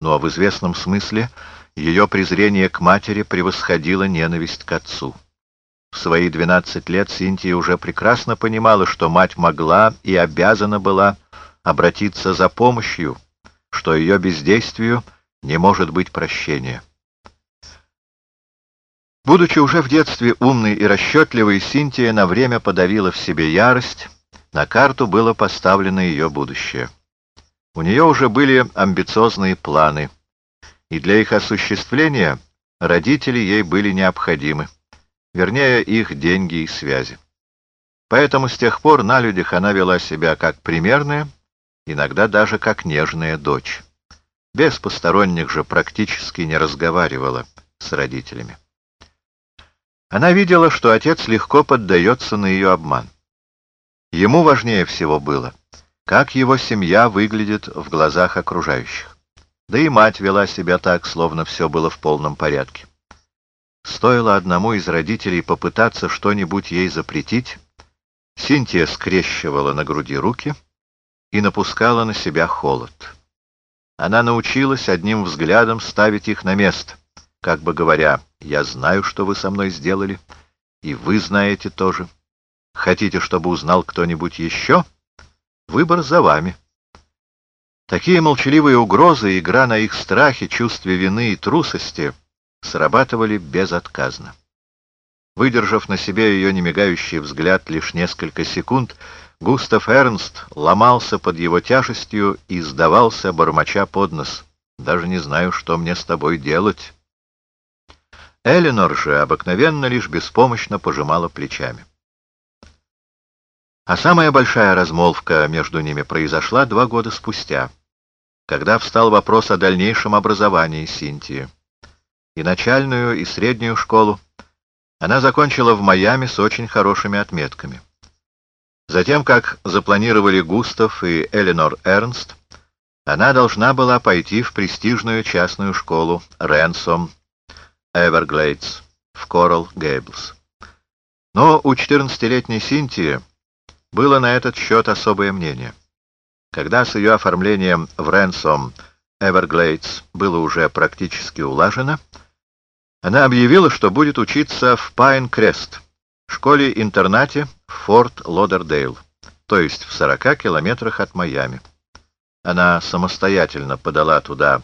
но в известном смысле ее презрение к матери превосходило ненависть к отцу. В свои двенадцать лет Синтия уже прекрасно понимала, что мать могла и обязана была обратиться за помощью, что ее бездействию не может быть прощения. Будучи уже в детстве умной и расчетливой, Синтия на время подавила в себе ярость, на карту было поставлено ее будущее. У нее уже были амбициозные планы, и для их осуществления родители ей были необходимы, вернее, их деньги и связи. Поэтому с тех пор на людях она вела себя как примерная, иногда даже как нежная дочь. Без посторонних же практически не разговаривала с родителями. Она видела, что отец легко поддается на ее обман. Ему важнее всего было, как его семья выглядит в глазах окружающих. Да и мать вела себя так, словно все было в полном порядке. Стоило одному из родителей попытаться что-нибудь ей запретить, Синтия скрещивала на груди руки и напускала на себя холод. Она научилась одним взглядом ставить их на место, как бы говоря, «Я знаю, что вы со мной сделали, и вы знаете тоже». Хотите, чтобы узнал кто-нибудь еще? Выбор за вами. Такие молчаливые угрозы, игра на их страхе, чувстве вины и трусости срабатывали безотказно. Выдержав на себе ее немигающий взгляд лишь несколько секунд, Густав Эрнст ломался под его тяжестью и сдавался, бормоча под нос. «Даже не знаю, что мне с тобой делать». Эленор же обыкновенно лишь беспомощно пожимала плечами. А самая большая размолвка между ними произошла два года спустя, когда встал вопрос о дальнейшем образовании Синтии. И начальную, и среднюю школу она закончила в Майами с очень хорошими отметками. Затем, как запланировали Густав и Эленор Эрнст, она должна была пойти в престижную частную школу Ренсом Эверглейдс в Коралл Гейблс. Но у 14-летней Синтии было на этот счет особое мнение. Когда с ее оформлением в Ренсом Эверглейдс было уже практически улажено, она объявила, что будет учиться в Пайн-Крест, школе-интернате в Форт Лодердейл, то есть в 40 километрах от Майами. Она самостоятельно подала туда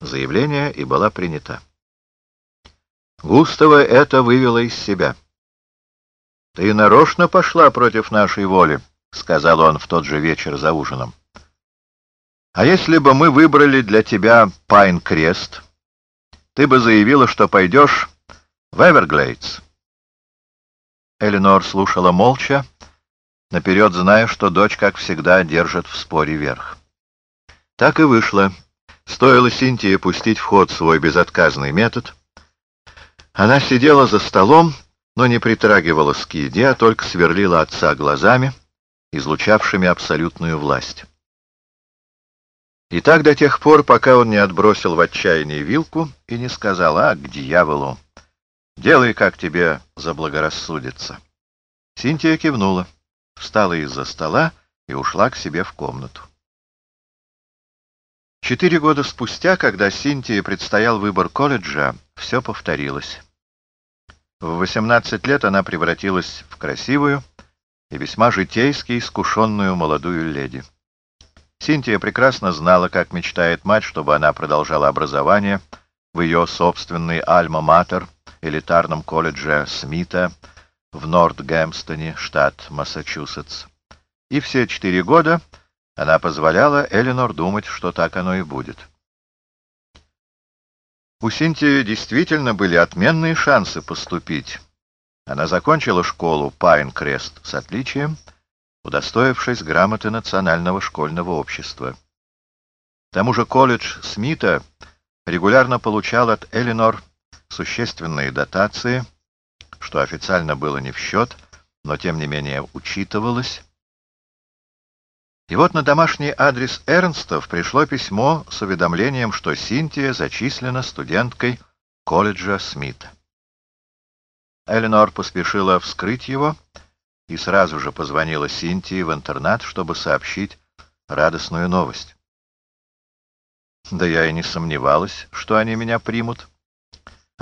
заявление и была принята. Густава это вывело из себя. «Ты нарочно пошла против нашей воли», — сказал он в тот же вечер за ужином. «А если бы мы выбрали для тебя Пайн-Крест, ты бы заявила, что пойдешь в Эверглейдс». Эленор слушала молча, наперед зная, что дочь, как всегда, держит в споре верх. Так и вышло. Стоило Синтии пустить в ход свой безотказный метод. Она сидела за столом, но не притрагивалась к еде, а только сверлила отца глазами, излучавшими абсолютную власть. И так до тех пор, пока он не отбросил в отчаянии вилку и не сказал, а, к дьяволу, делай, как тебе заблагорассудится. Синтия кивнула, встала из-за стола и ушла к себе в комнату. Четыре года спустя, когда Синтии предстоял выбор колледжа, все повторилось. В 18 лет она превратилась в красивую и весьма житейски искушенную молодую леди. Синтия прекрасно знала, как мечтает мать, чтобы она продолжала образование в ее собственный альма-матер, элитарном колледже Смита в Норт-Гэмпстоне, штат Массачусетс. И все четыре года она позволяла Эленор думать, что так оно и будет. У Синтии действительно были отменные шансы поступить. Она закончила школу Пайн-Крест с отличием, удостоившись грамоты Национального школьного общества. К тому же колледж Смита регулярно получал от Эленор существенные дотации, что официально было не в счет, но тем не менее учитывалось, и вот на домашний адрес Эрнстов пришло письмо с уведомлением, что Синтия зачислена студенткой колледжа Смита. Эленор поспешила вскрыть его и сразу же позвонила Синтии в интернат, чтобы сообщить радостную новость. Да я и не сомневалась, что они меня примут.